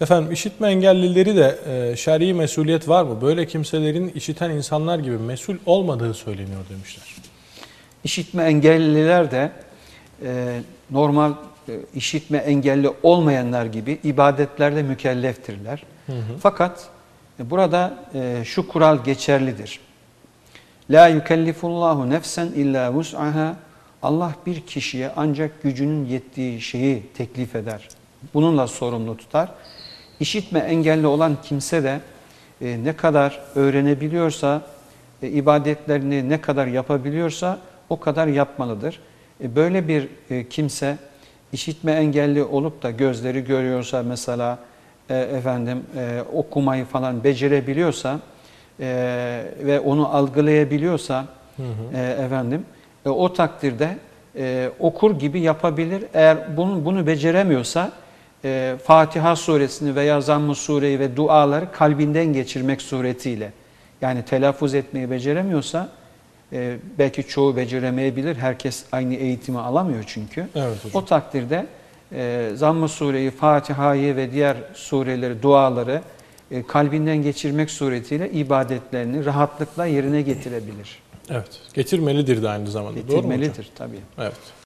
Efendim işitme engellileri de e, şer'i mesuliyet var mı? Böyle kimselerin işiten insanlar gibi mesul olmadığı söyleniyor demişler. İşitme engelliler de e, normal e, işitme engelli olmayanlar gibi ibadetlerle mükelleftirler. Fakat e, burada e, şu kural geçerlidir. La yukellifullahu nefsen illa vus'aha. Allah bir kişiye ancak gücünün yettiği şeyi teklif eder. Bununla sorumlu tutar. İşitme engelli olan kimse de e, ne kadar öğrenebiliyorsa, e, ibadetlerini ne kadar yapabiliyorsa o kadar yapmalıdır. E, böyle bir e, kimse işitme engelli olup da gözleri görüyorsa mesela e, efendim e, okumayı falan becerebiliyorsa e, ve onu algılayabiliyorsa e, efendim e, o takdirde e, okur gibi yapabilir. Eğer bunu bunu beceremiyorsa e, Fatiha suresini veya Zamm-ı sureyi ve duaları kalbinden geçirmek suretiyle yani telaffuz etmeyi beceremiyorsa e, belki çoğu beceremeyebilir. Herkes aynı eğitimi alamıyor çünkü. Evet hocam. O takdirde e, Zamm-ı sureyi, Fatiha'yı ve diğer sureleri, duaları e, kalbinden geçirmek suretiyle ibadetlerini rahatlıkla yerine getirebilir. Evet. Getirmelidir de aynı zamanda. Doğru mu hocam? Getirmelidir tabii. Evet.